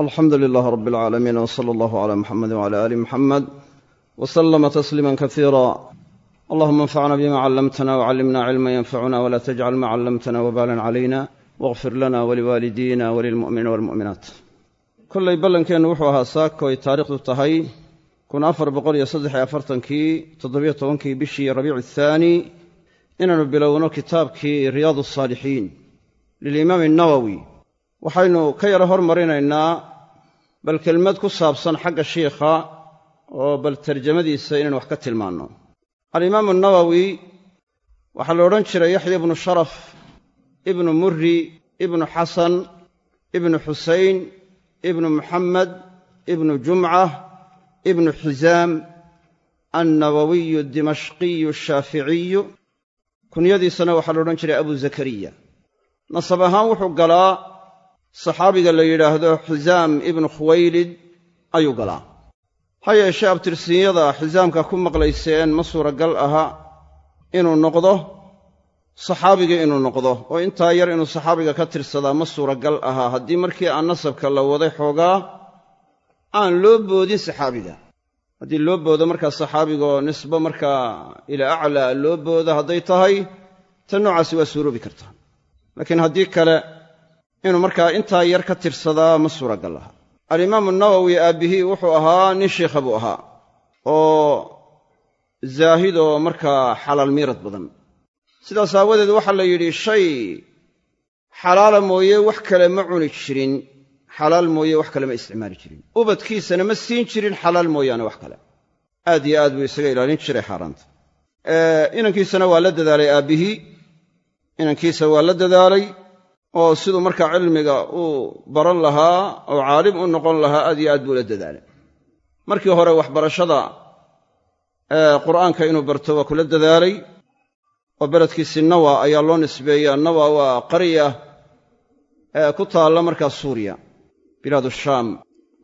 alxamdu lilaah rab alcaalamiin w sala allahu cala muxamedi wcala aali muxamed w slama tasliima kasiira allahuma anfacna bima callamtana wcallimna cilma yanfacuna wla tajcal ma callamtana wbalan calayna wاغfir lana waliwaalidiina walilmu'miniina walmu'minaat kollay ballankeennu wuxuu ahaa saako ay taariikhdu tahay kun afar boqol iyo saddex iyo afartankii toddobiyo tobankii bishii rabiicu athaani inaannu bilowno kitaabkii riyaad asaalixiin lilimaami nawowi waxaynu ka yaro hormarinaynaa bal kelmad ku saabsan xagga shiikha oo bal tarjamadiisa inaynu wax ka tilmaanno. Alimaamu nawowi waxaa la odhan jiray yaxya ibnu sharaf ibnu murri ibnu xasan ibnu xusayn ibnu muxamed ibnu jumca ibnu xisaam annawowiyu dimashqiyu ashaaficiyu kunyadiisana waxaa la odhan jiray abu zakariya. Nasab ahaan wuxuu galaa saxaabiga la yidhaahdo xisaam ibnu khuwaylid ayuu galaa. Ha yeeshee abtirsiinyada xisaamka ku maqlayseen ma suuragal aha inuu noqdo saxaabigii inuu noqdo oo intaa yar inuu saxaabiga ka tirsadaa ma suuragal aha. Haddii markii aan nasabka la waday xoogaa aan loo boodin saxaabiga. Haddii loo boodo markaa saxaabigaoo nisbo markaa ilaa aclaa loo boodo hadday tahay ta noocaasi waa suuroobi kartaa. Laakiin haddii kale inuu markaa intaa yar ka tirsadaa ma suuragal aha. Alimaamu nawowi aabbihii wuxuu ahaa nin shiikha buu ahaa oo zaahidoo markaa xalaal miirad badan. Sidaas aawadeed waxaa la yidhi shay xalaala mooye wax kale ma cuni jirin xalaal mooye wax kale ma isticmaali jirin. Ubadkiisana ma siin jirin xalaal mooyaane wax kale. Aad iyo aad buu isaga ilaalin jiray xaaraanta. Inankiisana waa la dadaalay aabbihii inankiisa waa la dadaalay oo siduu markaa cilmiga uu baran lahaa oo caalim u noqon lahaa aad iyo aad buu la dadaalay. Markii hore waxbarashada qur'aanka inuu barto waa kula dadaalay oo beledkiisii nawa ayaa loo nisbeeyaa. Nawa waa qarya ku taalla markaa suuriya bilaadu shaam.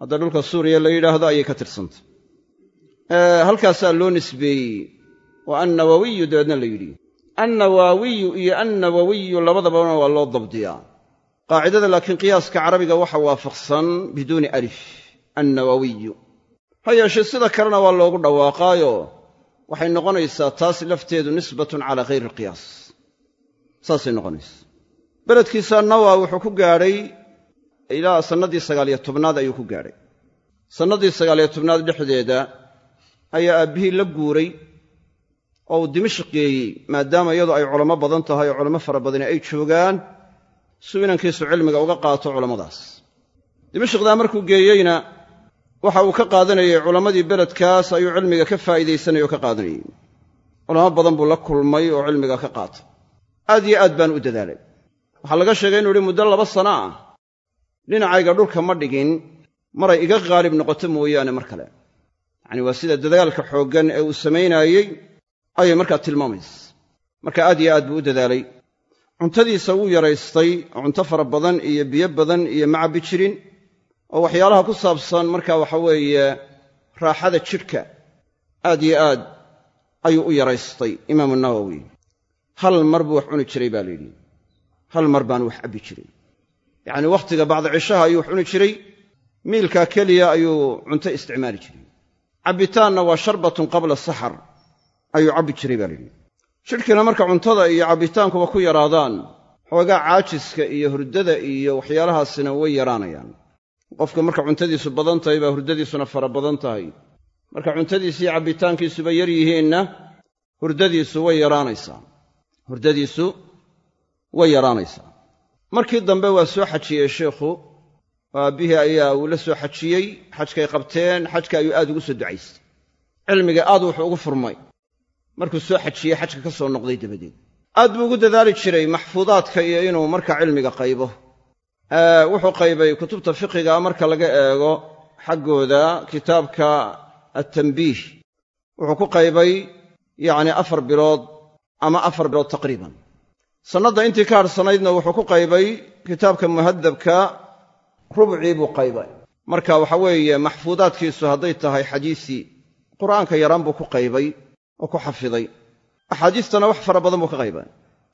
Hadda dhulka suuriya la yidhaahdo ayay ka tirsantay. Halkaasaa loo nisbeeyey. Waa annawawiyu dabeedna la yidhi annawaawiyu iyo annawawiyu labadabana waa loo dabdiyaa. Qaacidada laakiin qiyaaska carabiga waxa waafaqsan biduuni alif annawawiyu. Ha yeeshee sida kalena waa loogu dhawaaqaayo waxay noqonaysaa taas lafteedu nisbatun calaa khayri alqiyaas. Saasay noqonaysaa. Beledkiisa nawa wuxuu ku gaadhay ilaa sannaddii sagaaliyo tobnaad ayuu ku gaadhay. Sannaddii sagaaliyo tobnaad dhexdeeda ayaa aabbihii la guuray oo uu dimashq geeyey maadaama iyadu ay culamo badan tahay oo culamo fara badani ay joogaan suu inankiisu cilmiga uga qaato culammadaas dimashqdaa markuu geeyeyna waxa uu ka qaadanayey culammadii beledkaas ayuu cilmiga ka faa'iidaysanayay oo ka qaadanayey culamo badan buu la kulmay oo cilmiga ka qaatay aad iyo aad baan u dadaalay. Waxaa laga sheegay inu ihi muddo laba sana ah dhinacayga dhulka ma dhigin maray iga qaalib noqoto mooyaane mar kale. Yacani waa sida dadaalka xooggan ee uu samaynaayey ayay markaa tilmaamaysa. Marka aad iyo aad buu u dadaalay. Cuntadiisa wuu yaraystay cunto fara badan iyo biyo badan iyo ma cabbi jirin oo waxyaalaha ku saabsan marka waxa weeye raaxada jidhka aad iyo aad ayuu u yaraystay imaamu nawowi hal mar buu wax cuni jiray baa layidhi hal mar baanu wax cabbi jiray. Yacnii wakhtiga bacda cishaha ayuu wax cuni jiray miilkaa keliya ayuu cunto isticmaali jiray. Cabbitaanna waa sharbatun qabla saxar ayuu cabbi jiray baa layidhi jidhkiina marka cuntada iyo cabbitaankuba ku yaraadaan xoogaa caajiska iyo hurdada iyo waxyaalahaasina way yaraanayaan. Qofka marka cuntadiisu badan tahay baa hurdadiisuna fara badan tahay. Marka cuntadiisi iyo cabbitaankiisuba yar yihiinna hurdadiisu way yaraanaysaa. Hurdadiisu way yaraanaysaa. Markii dambe waa soo xajiyey sheikhu. Oo aabbihii ayaa uu la soo xajiyey xajkay qabteen xajka ayuu aad ugu soo ducaystay. Cilmiga aad wuxuu ugu furmay markuu soo xajiyey xajka ka soo noqday dabadeed. Aad buu ugu dadaali jiray maxfuudaadka iyo inuu marka cilmiga qaybo. Wuxuu qaybay kutubta fiqiga marka laga eego xaggooda kitaabka attambiih wuxuu ku qaybay yacni afar bilood ama afar bilood taqriiban. Sannadda intii ka hadhsanaydna wuxuu ku qaybay kitaabka muhadabka rubcii buu qaybay. Marka waxa weeye maxfuudaadkiisu hadday tahay xadiisii qur'aanka yaraan buu ku qaybay oo ku xafiday. Axaadiistana wax fara badan buu ka qaybay.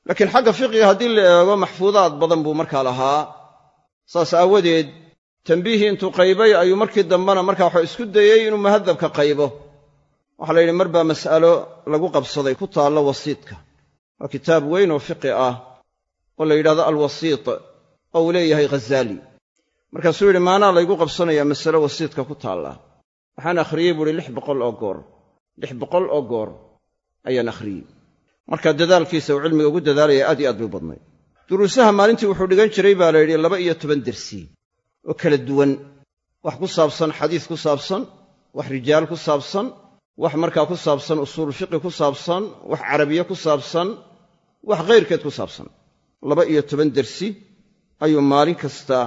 Laakiin xagga fiqiga haddii la eego maxfuudaad badan buu markaa lahaa. Saas aawadeed tambiihii intuu qaybay ayuu markii dambena markaa waxuu isku dayey inuu muhadabka qaybo. Waxaa la yidhi mar baa mas'alo lagu qabsaday ku taallo wasiidka. Waa kitaab weyn oo fiqi ah oo la yidhahdo alwasiit oo uu leeyahay ghazaali. Markaasuu yidhi maanaa laygu qabsanayaa masale wasiidka ku taalla. Waxaan akhriyey buuhi lix boqol oo goor lix boqol oo goor ayaan akhriyey markaa dadaalkiisa uu cilmiga ugu dadaalaya aad iyo aad bay u badnay. Duruusaha maalintii wuxuu dhigan jiray baa la yidhi laba iyo toban dersi oo kala duwan. Wax ku saabsan xadiis ku saabsan wax rijaal ku saabsan wax markaa ku saabsan usuul fiqi ku saabsan wax carabiye ku saabsan wax khayrkeed ku saabsan. Laba iyo toban dersi ayuu maalin kasta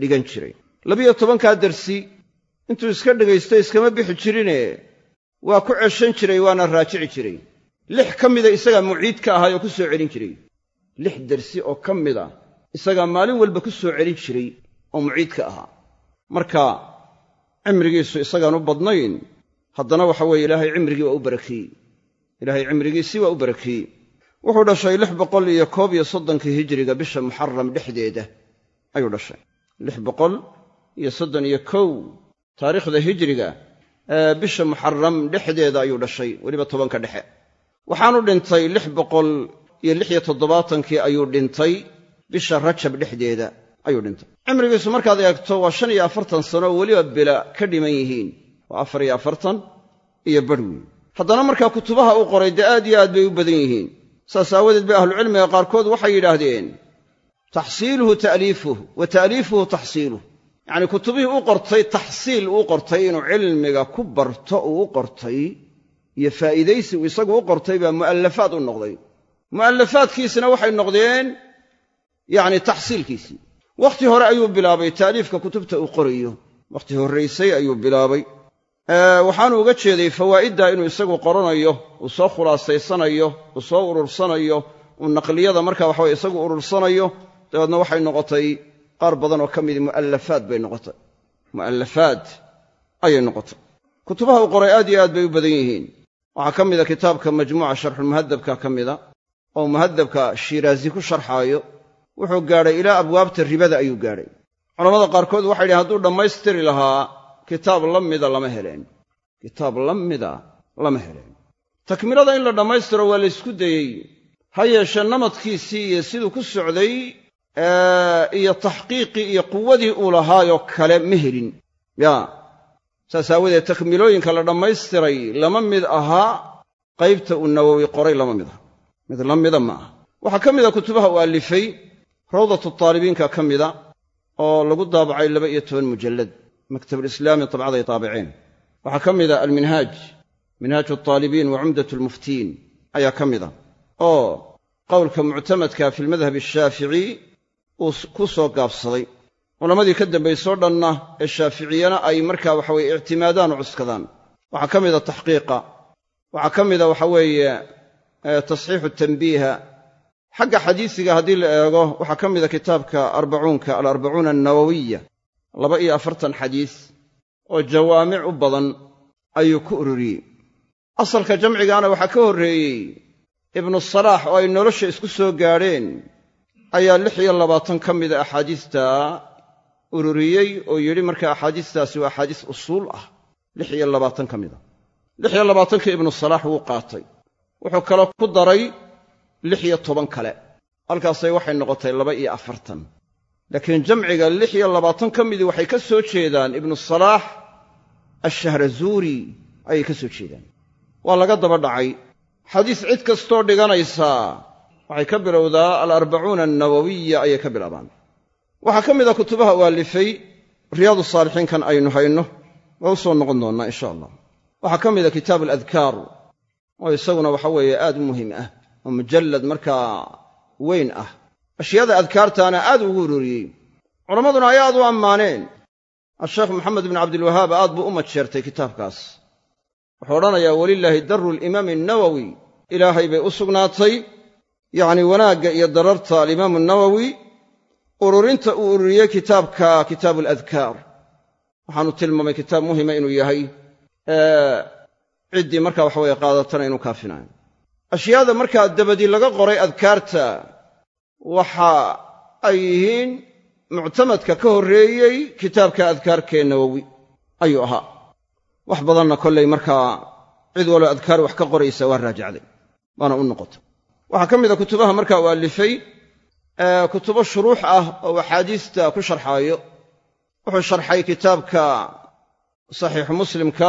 dhigan jiray. Labiyo tobankaa dersi intuu iska dhegaysto iskama bixi jirine waa ku ceshan jiray waana raajici jiray. Lix ka mida isagaa muciid ka ahaa oo ku soo celin jiray. Lix dersi oo ka mida isagaa maalin walba ku soo celin jiray oo muciid ka ahaa. Marka cimrigiisu isagaan u badnayn haddana waxa weeye ilaahay cimrigii waa u barakeeyey ilaahay cimrigiisii waa u barakeeyey wuxuu dhashay lix boqol iyo koob iyo soddonkii hijiriga bisha muxaram dhexdeeda. Ayuu dhashay. Lix boqol iyo soddon iyo kow taariikhda hijiriga bisha muxaram dhexdeeda ayuu dhashay weliba tobanka dhexe. Waxaanu dhintay lix boqol iyo lix iyo toddobaatankii ayuu dhintay bisha rajab dhexdeeda ayuu dhintay. Cimrigiisu markaad eegto waa shan iyo afartan sano weliba bila ka dhiman yihiin. Waa afar iyo afartan iyo badh haddana markaa kutubaha uu qoray dee aad iyo aad bay u badan yihiin. Saas aawadeed bay ahlucilmiga qaarkood waxay yidhaahdeen taxsiiluhu ta'liifuh wa ta'liifuhu taxsiiluh yacnii kutubihii u qortay taxsiil uu qortay inuu cilmiga ku barto uu u qortay iyo faa'iidaysi uu isagu u qortay baa mu'allafaad u noqday. Mu'allafaadkiisina waxay noqdeen yacni taxsiilkiisii wakhti hore ayuu bilaabay taaliifka kutubta uu qorayo. Wakhti horraysay ayuu bilaabay. Waxaanu uga jeeday fawaa'idda inuu isagu qoranayo uu soo khulaasaysanayo uu soo urursanayo uu naqliyada marka waxaweye isagu urursanayo dabeedna waxay noqotay qaar badan oo ka midi mu'allafaad bay noqotay. Mu'allafaad ayay noqotay. Kutubaha uu qoray aad iyo aad bay u badan yihiin. Waxaa ka mida kitaabka majmuuca sharxulmuhadabka ka mida oo muhadabka shiiraazi ku sharxaayo wuxuu gaadhay ilaa abwaabta ribada ayuu gaadhay. Culamada qaarkood waxay yidhahen hadduu dhammaystiri lahaa kitaab la mida lama heleen. Kitaab la mida lama heleen. Takmilada in la dhammaystiro waa la ysku dayey. Ha yeeshee namadkiisii iyo siduu ku socday iyo taxqiiqii iyo quwadii uu lahaayoo kale ma helin. Yaa saas aawadeed takmilooyinka la dhammaystiray lama mid ahaa qaybta uu nawowi qoray lama mid aha. Mid la mida ma aha. Waxaa ka mida kutubaha uu allifay rawdatu taalibiinka ka mida oo lagu daabacay laba iyo toban mujallad maktabulislaami tabcaday taabiceen waxaa ka mida alminhaaj minhaaju altaalibiin wa cumdat almuftiin ayaa ka mida. Oo qowlka muctamadka fi lmadhabi ashaafici uu ku soo gaabsaday. Culammadii ka dambaysoo dhanna ee shaaficiyana ay markaa waxa weye ictimaadaan oo cuskadaan. Waxaa ka mida taxqiiqa. Waxaa ka mida waxa weeye tasxiixu tanbiiha. Xagga xadiisiga haddii la eego waxaa ka mida kitaabka arbacuunka alarbacuuna annawowiya laba iyo afartan xadiis oo jawaamic u badan ayuu ku ururiyey. Asalka jamcigaana waxaa ka horreeyey ibnu salaax oo ay nolosha isku soo gaadheen ayaa lix iyo labaatan ka mida axaadiista ururiyey oo yidhi marka axaadiistaasi waa axaadiis usuul ah. lix iyo labaatan ka mida lix iyo labaatankii ibnu salaax wuu qaatay. Wuxuu kaloo ku daray lix iyo toban kale. Halkaasay waxay noqotay laba iyo afartan. Laakiin jamciga lix iyo labaatan ka midii waxay ka soo jeedaan ibnu salaax ashahrazuuri ayay ka soo jeedaan. Waa laga daba dhacay. Xadiis cid kastoo dhiganaysaa waxay ka bilowdaa alarbacuuna annawowiya ayay ka bilaabaan. Waxaa ka mid a kutubaha u allifay riyaadu saalixiinkan aynu hayno waa u soo noqon doonnaa insha allah. Waxaa ka mida kitaabu aladkaar oo isaguna waxa weeye aad u muhiim ah oo mujallad markaa weyn ah. Ashyaada adkaartaana aad ugu ururiyey. Culammaduna ay aad u ammaaneen. Asheekh maxamed bin cabdilwahaab aad buu u majeertay kitaabkaas. Wuxuu odhanayaa welilaahi daru alimaami annawowi ilaahay bay u sugnaatay yacni wanaagga iyo dararta alimaamu nawowi ururinta uu ururiyey kitaabka kitaabu aladkaar waxaanu tilmaamay kitaab muhima inuu yahay ciddii markaa waxa weye qaadatana inuu kaafinayo. Ashyaada markaa dabadii laga qoray adkaarta waxa ay yihiin muctamadka ka horreeyey kitaabka adkaarkee nawowi ayuu ahaa. Wax badanna kollay markaa cid waloo adkaar wax ka qoraysa waa raajacday waana u noqotay waxaa ka mid a kutubaha markaa uu allifay kutubo shuruux ah oo axaadiista ku sharxaayo. Wuxuu sharxay kitaabka saxiixu muslimka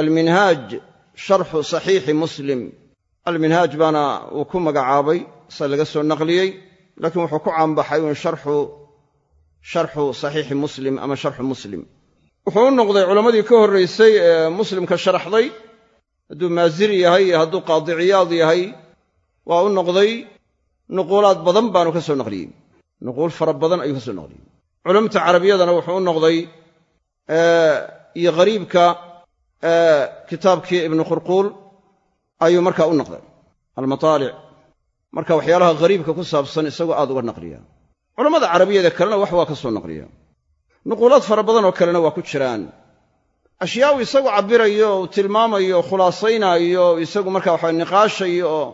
alminhaaj sharxu saxiixi muslim. Alminhaaj baana uu ku magacaabay se laga soo naqliyey laakiin wuxuu ku caanbaxay un sharxu saxiixi muslim ama sharxu muslim. Wuxuu u noqday culammadii ka horraysay ee muslimka sharaxday hadduu maasiri yahay iyo hadduu qaadiciyaad yahay waa u noqday nuquulaad badan baanu ka soo naqliyey. Nuquul fara badan ayuu ka soo naqliyey. Culumta carabiyadana wuxuu u noqday iyo qariibka kitaabkii ibnu qurquul ayuu markaa u noqday. Almataalic. Marka waxyaalaha hariibka ku saabsan isagoo aad uga naqliya. Culammada carabiyada kalena wax waa ka soo naqliya. Nuquulaad fara badan oo kalena waa ku jiraan. Ashyaau isagu cabbirayo uu tilmaamayo oo isagu marka waxa niqaashayo oo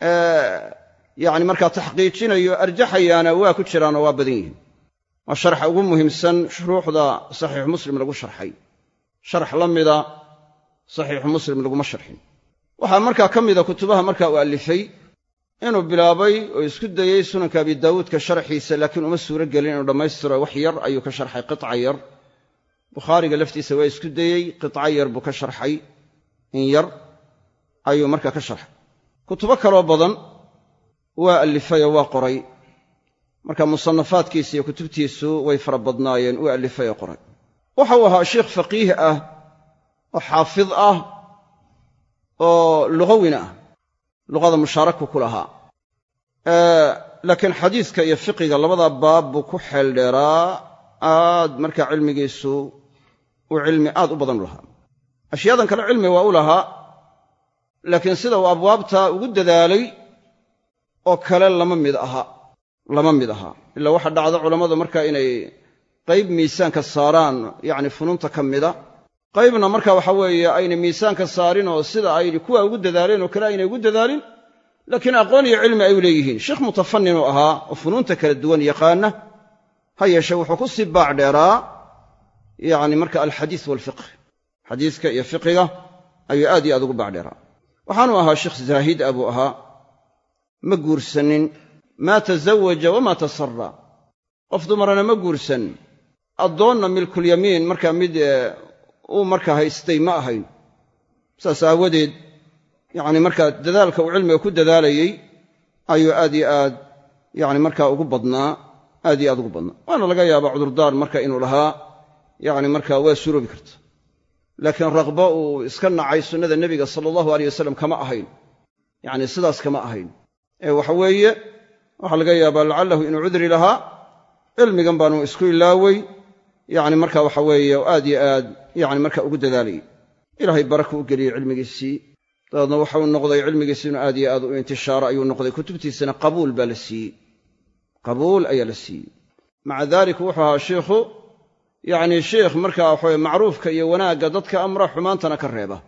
yacni markaa taxqiijinayo arjaxayaana waa ku jiraanoo waa badan yihiin. Waa sharxa ugu muhiimsan shuruuxda saxiixu muslim lagu sharxay. Sharax la mida saxiixu muslim laguma sharxin. Waxaa markaa ka mida kutubaha markaa uu allifay inuu bilaabay oo isku dayey sunanka abi daawuudka sharxiisa laakiin uma suuro gelin inuu dhammaystiro wax yar ayuu ka sharxay qica yar. Bukhaariga laftiisa waa isku dayey qica yar buu ka sharxay in yar ayuu markaa ka sharxay kutubo kaloo badan waa allifay oo waa qoray. Marka musanafaadkiisa iyo kutubtiisu way fara badnaayeen uu allifay oo qoray. Waxa ahaa sheikh faqiih ah oo xaafid ah oo lugawina ah luqada mushaaraku ku lahaa. Laakiin xadiiska iyo fiqiga labada baab buu ku xeel dheeraa aad markaa cilmigiisu uu cilmi aad u badan u lahaa. Ashyaadan kale cilmi waa u lahaa laakiin sida uu abwaabta ugu dadaalay oo kale lama mid aha lama mid aha. Ilaa waxa dhacda culammadu markaa inay qayb miisaanka saaraan yacni funuunta ka mida. Qaybna marka waxa weeye aynay miisaanka saarin oo sida ayni kuwa ugu dadaaleen oo kale aynay ugu dadaalin laakiin aqoon iyo cilmi ay u leeyihiin. Sheekh mutafannin uu ahaa oo funuunta kala duwan yaqaana ha yeeshe wuxuu ku sii baac dheeraa yacni marka alxadiis waalfiqh xadiiska iyo fiqiga ayuu aad iyo aad ugu baac waxaanuu ahaa sheekh zaahid a buu ahaa ma guursanin maa tazawaja wamaa tasara qof dumarana ma guursan. Addoonna milkulyamiin markaa mid uu markaa haystay ma ahayn. Saas aawadeed yacni markaa dadaalka uu cilmiga ku dadaalayey ayuu aad yo aad yacni markaa ugu badnaa aad iyo aad ugu badnaa. Waana laga yaabaa cudurdaar marka inuu lahaa yacni markaa waa suroobi karta laakiin raqbo uu iska nacay sunnada nebiga sala allahu aleyh wasalam kama ahayn. Yacni sidaas kama ahayn. Ee waxa weeye waxaa laga yaabaa lacallahu inuu cudri lahaa cilmigan baanu isku ilaawey yacni marka waxa weeye aad yo aad yacni marka ugu dadaalayay ilaahay baraka u geliyey cilmigiisii. Dabeedna waxau noqday cilmigiisi inuu aad yo aad u intishaaro ayuu noqday. Kutubtiisana qabuul baa la siiyey. Qabuul ayaa la siiyey. Maca daalika wuxuu ahaa sheikhu yacni sheikh marka waxaweye macruufka iyo wanaagga dadka amra xumaantana ka reeba.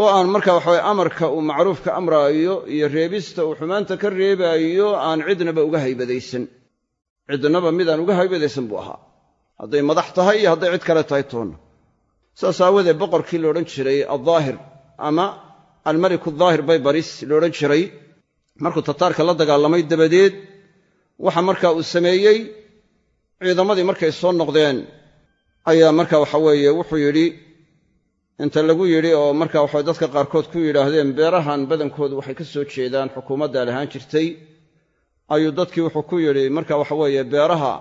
Oo aan marka waxaweye amarka uu macruufka amraayo iyo reebista uu xumaanta ka reebaayo aan cidnaba uga haybadaysan. Cidnaba midaan uga haybadaysan buu ahaa. Hadday madax tahay iyo hadday cid kale tahay toonna saas aawadeed boqorkii la odhan jiray addaahir ama almeliku daahir baybaris la odhan jiray. Markuu tataarka la dagaalamay dabadeed waxa marka uu sameeyey ciidamadii markay soo noqdeen ayaa marka waxa weeye wuxuu yidhi inta lagu yidhi oo marka waxa dadka qaarkood ku yidhaahdeen beerahan badankoodu waxay ka soo jeedaan xukuumaddaa lahaan jirtay ayuu dadkii wuxuu ku yidhi marka waxa weeye beeraha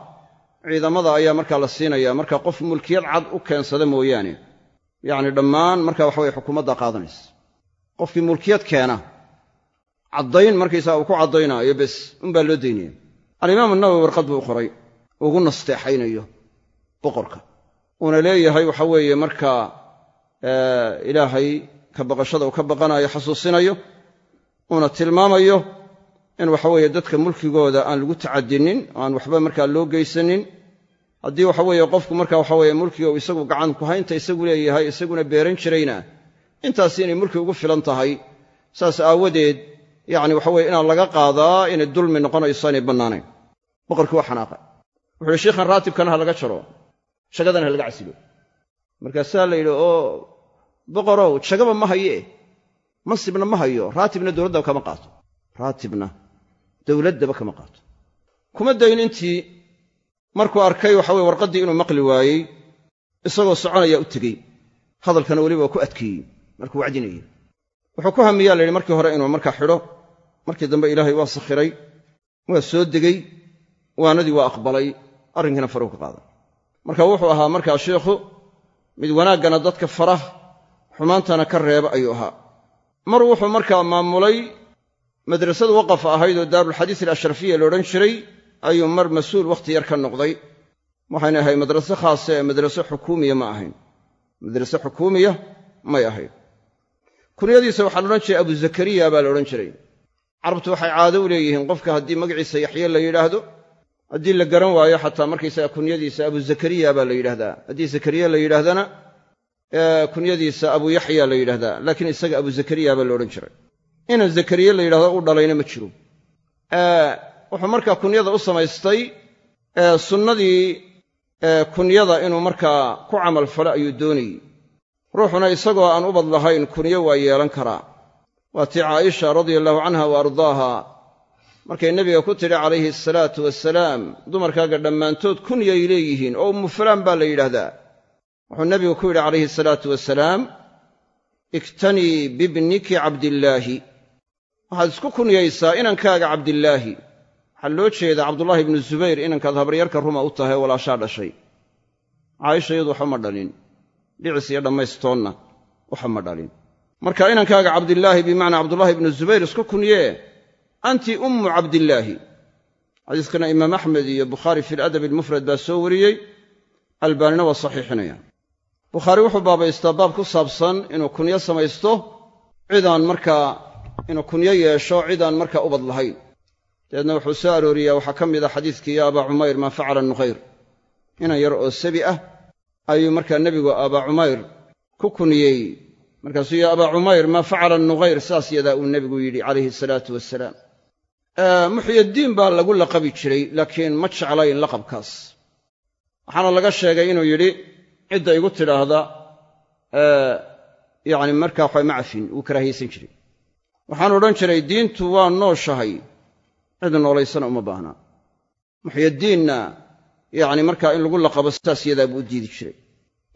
ciidamada ayaa markaa la siinaya marka qof mulkiyad cad u keensada mooyaane. Yacni dhammaan marka waxa weye xukuumaddaa qaadanaysa qofkii mulkiyad keena caddayn markaysaga uu ku caddaynaayo bes unbaa loo daynaya alimaamu nawowi warqad buu qoray ugu nasteexaynayo boqorka uuna leeyahay waxa weeye markaa ilaahay ka baqashada uu ka baqanayo xasuusinayo uuna tilmaamayo in waxa weeye dadka mulkigooda aan lagu tacadinin aan waxba markaa loo geysanin. Haddii waxa weeye qofku marka waxa weye mulkiga uu isagu gacan ku haynta isagu leeyahay isaguna beeran jirayna intaasi inay mulki ugu filan tahay saas aawadeed yacni waxa weye inaan laga qaadaa inay dulmi noqonayso inay bannaanayn. Boqorkii waa xanaaqay wuxu uhi sheikhan raatibkana ha laga jaro shagadana ha laga casilo. Markaasaa la yidhi oo boqorow jagaba ma haye mansibna ma hayo raatibna dowladdaba kama qaato raatibna dowladdaba kama qaato. Kuma dayn intii markuu arkay waxa weye warqaddii inuu maqli waayey isagoo soconaya u tegey hadalkana weliba waa ku adkeeyey markuu wacdinayey. Wuxuu ku hamiyaa la yidhi markii hore inuu markaa xidho markii dambe ilaahay waa sakhiray waa soo degey waanadii waa aqbalay arrinkiina faruu ka qaaday marka wuxuu ahaa markaa sheikhu mid wanaaggana dadka farah xumaantana ka reeba ayuu ahaa. Mar wuxuu markaa maamulay madrasadu waqaf ahayd oo daarulxadiis alashrafiya la odhan jiray ayuu mar mas'uul wakhti yar ka noqday. Waxayna ahayd madrase khaase ee madrase xukuumiya ma ahayn. Madrase xukuumiya may ahayn. Kunyadiisa waxaa la odhan jiray abu zakariya baa la odhan jiray. Carabtu waxay caado u leeyihiin qofka haddii magaciisa yaxye la yidhaahdo haddii la garan waayo xataa markaysaga kunyadiisa abu zakariya baa la yidhahdaa haddii zakariya la yidhaahdana kunyadiisa abu yaxya la yidhahdaa laakiin isaga abu zakariya baa la odhan jiray. Inan zakariye la yidhahdo u dhalayna ma jiro. Wuxuu markaa kunyada u samaystay sunnadii kunyada inuu markaa ku camal falo ayuu doonayey. Ruuxuna isagoo aan ubad lahayn kunyo waa yeelan karaa. Waa tii caaisha radia allahu canha wa ardaaha markay nebiga ku tidhi calayhi asalaatu wasalaam dumarkaaga dhammaantood kunyay leeyihiin oo ummu fulaan baa la yidhaahdaa. Wuxuu nebigu ku yidhi calayhi asalaatu wasalaam iktanii bibniki cabdillaahi. Waxaad isku kunyaysaa inankaaga cabdillaahi. Waxaa loo jeedaa cabdullaahi ibnu zubayr inankaad habaryarka ruma u tahay walaashaa dhashay. Caaisha iyadu waxa ma dhalin. Dhicis iyo dhammaystoonna waxa ma dhalin. Marka inankaaga cabdillaahi bimacnaa cabdullaahi ibnu zubayr isku kunyee anti ummu cabdillaahi xadiiskana imaam axmed iyo bukhaari fi ladabi almufrad baa soo wariyey albaanina waa saxiixinaya. Bukhaari wuxuu baabaystaa baab ku saabsan inuu kunyo samaysto cidaan markaa inuu kunyo yeesho cidaan markaa ubad lahayn. Dabeedna wuxuu soo arooriyaa waxaa ka mid a xadiiskii ya abaa cumayr maa facala nukhayr inan yar oo sabi ah ayuu markaa nebigu abaa cumayr ku kuniyey. Markaasuu ya abaa cumayr maa facala nukhayr saas yadaa uu nebigu yidhi calayhi salaatu wasalaam muxyiddiin baa lagu laqabi jiray laakiin ma jeclayn laqabkaas. Waxaana laga sheegay inuu yidhi cidda igu tidhaahda yacni markaa waxa ma cafin wuu karaahiyaysan jiray. Waxaan odhan jiray diintu waa nooshahay cid noolaysana uma baahnaa muxyiddiinna yacni markaa in lagu laqabo sidaas yadaa buu u diidi jiray.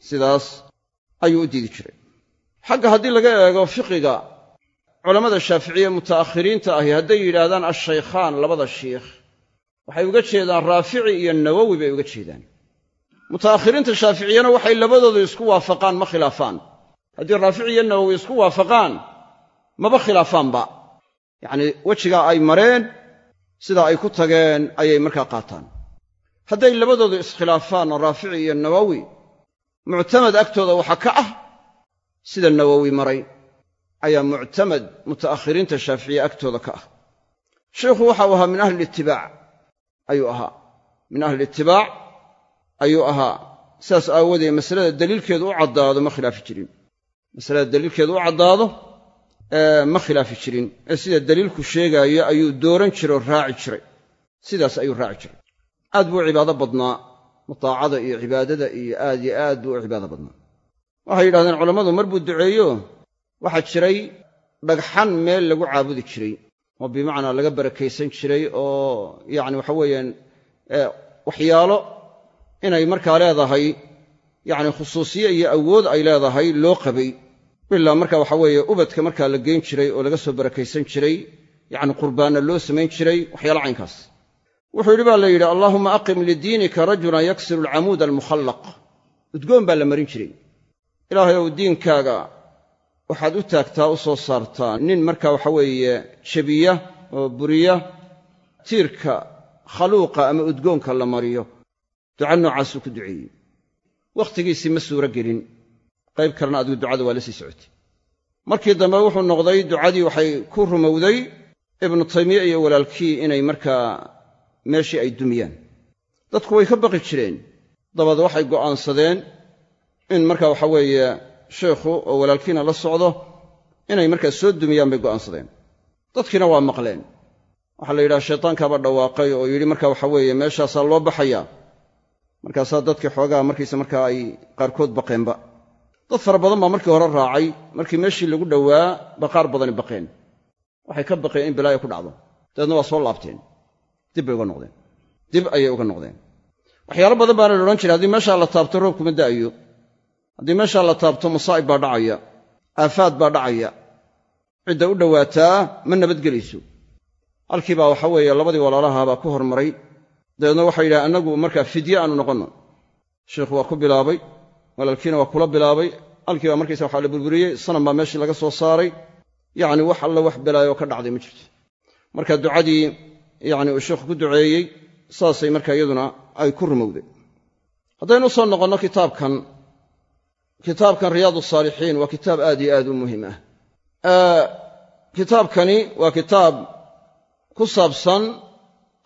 Sidaas ayuu u diidi jiray. Xagga haddii laga eego fiqiga culammada shaaficiye muta'akhiriinta ahi hadday yidhaahdaan ashaykhaan labada shiikh waxay uga jeedaan raafici iyo nawowi bay uga jeedaan. Muta'akhiriinta shaaficiyena waxay labadoodu isku waafaqaan ma khilaafaan. Haddii raafici iyo nawowi isku waafaqaan maba khilaafaanba. Yacnii wejigaa ay mareen sidaa ay ku tageen ayay markaa qaataan. Hadday labadoodu iskhilaafaan raafici iyo nawowi muctamad agtooda waxaa ka ah sida nawowi maray ayaa muctamad muta'akhiriinta shaaficiye agtooda ka ah. Sheikhu waxau ahaa min ahli itibaac ayuu ahaa. Min ahli itibaac ayuu ahaa. Sidaas aawoodee masalada daliilkeedu u caddaado ma khilaafi jirin. Masalada daliilkeedu u caddaado ma khilaafi jirin. Ee sida daliilku sheegaayo ayuu dooran jiray oo raaci jiray. Sidaas ayuu raaci jiray. Aad buu cibaado badnaa. Mutaacada iyo cibaadada iyo aad yo aad buu u cibaado badnaa. Waxay yidhahdeen culammadu mar buu duceeyo waxaa jiray dhagxan meel lagu caabudi jiray oo bimacnaa laga barakaysan jiray oo yacni waxa weeyaan waxyaalo inay markaa leedahay yacni khusuusiye iyo awood ay leedahay loo qabay. Ilaa marka waxa weeye ubadka markaa la geyn jiray oo laga soo barakaysan jiray yacni qurbaanna loo samayn jiray waxyaalo caynkaas. Wuxuu yidhi baa la yidhi allaahuma aqim lidiinika rajulan yaksiru alcamuuda almukhallaq. Udgoon baa la marin jiray. Ilaahay ow diinkaaga waxaad u taagtaa u soo saartaa nin marka waxa weeye jebiya oo buriya tiirka khaluuqa ama udgoonka la mariyo. Duca noocaasuu ku duceeyey. Wakhtigiisii ma suuro gelin. Qayb kalena adigu ducada waa la sii socotay. Markii dambe wuxuu noqday ducadii waxay ku rumowday ibnu taymiya iyo walaalkii inay markaa meeshii ay dumiyaan. Dadku way ka baqi jireen. Dabaed waxay go'aansadeen in marka waxa weeye sheikhu oo walaalkiina la socdo inay markaa soo dumiyaan bay go'aansadeen. Dadkiina waa maqleen. Waxaa la yidhaha shaytaankaaba dhawaaqay oo yidhi marka waxa weeye meeshaasaa loo baxayaa. Markaasaa dadkii xoogaa markiisa markaa ay qaarkood baqeenba. Dad fara badan baa markii hore raacay markii meeshii lagu dhowaa ba qaar badani baqeen. Waxay ka baqeen in bilaaya ku dhacdo. Dabeedna waa soo laabteen. Dib bay uga noqdeen. Dib ayay uga noqdeen. Waxyaalo badan baana la odhan jiray. Haddii meeshaa la taabto roobkuma da'ayo haddii meeshaa la taabto masaa'ib baa dhacaya aafaad baa dhacaya. Cidda u dhowaataa ma nabadgelayso halkii baa waxa weeye labadii walaalaha baa ku hormaray. Dabeedna waxay yidhaha annagu markaa fidye aanu noqonno. Sheikhu waa ku bilaabay walaalkiina waa kula bilaabay. Halkii baa markaysa waxaa la burburiyey sanam baa meeshii laga soo saaray. Yacni wax alla wax belaayoo ka dhacday ma jirto. Marka ducadii yacni uu sheikhu ku duceeyey saasay marka iyaduna ay ku rumowday. Haddaynu u noqonno kitaabkan kitaabkan riyaadu saalixiin waa kitaab aad iyo aad u muhiim ah. Kitaabkani waa kitaab ku saabsan